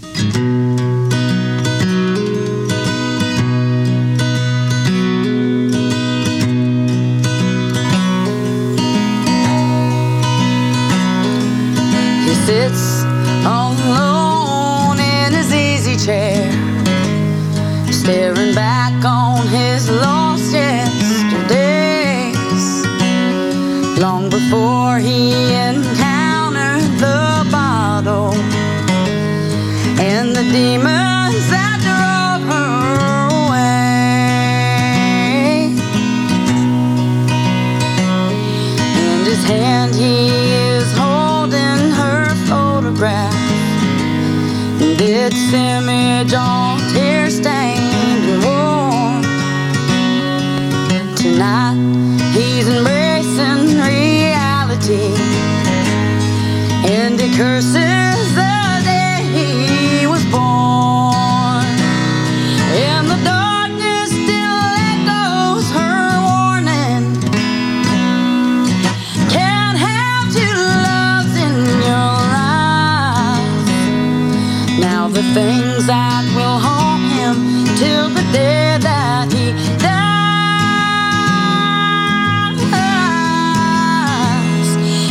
He sits all alone in his easy chair, staring back on his lost yesterdays, long before he encountered. the demons that drove her away. In his hand, he is holding her photograph. And its image all tear stained and worn. Tonight, he's embracing reality. And he curses. the things that will haunt him till the day that he dies.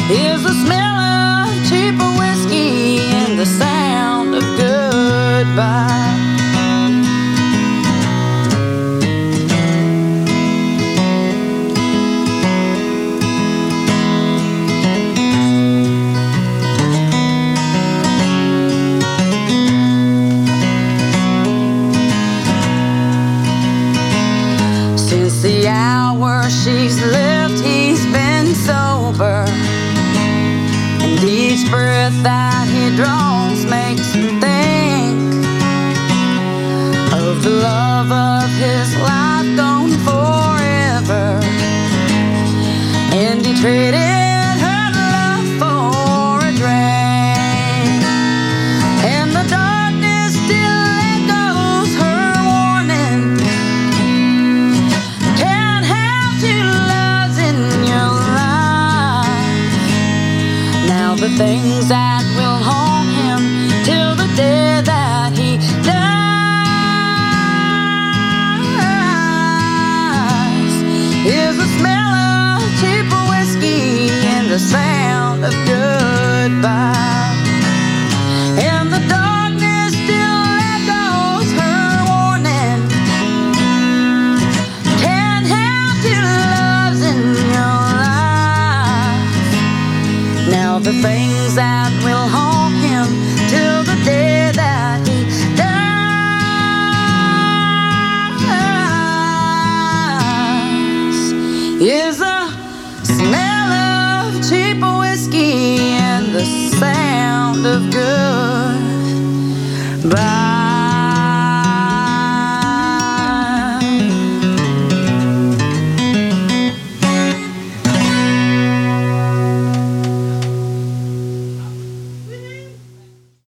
Is the smell of cheaper whiskey and the sound of goodbye. Since the hour she's left, he's been sober. And each breath that he draws makes him think of the love of his life. things that the things that will haunt him till the day that he dies is the smell of cheap whiskey and the sound of good. Bye.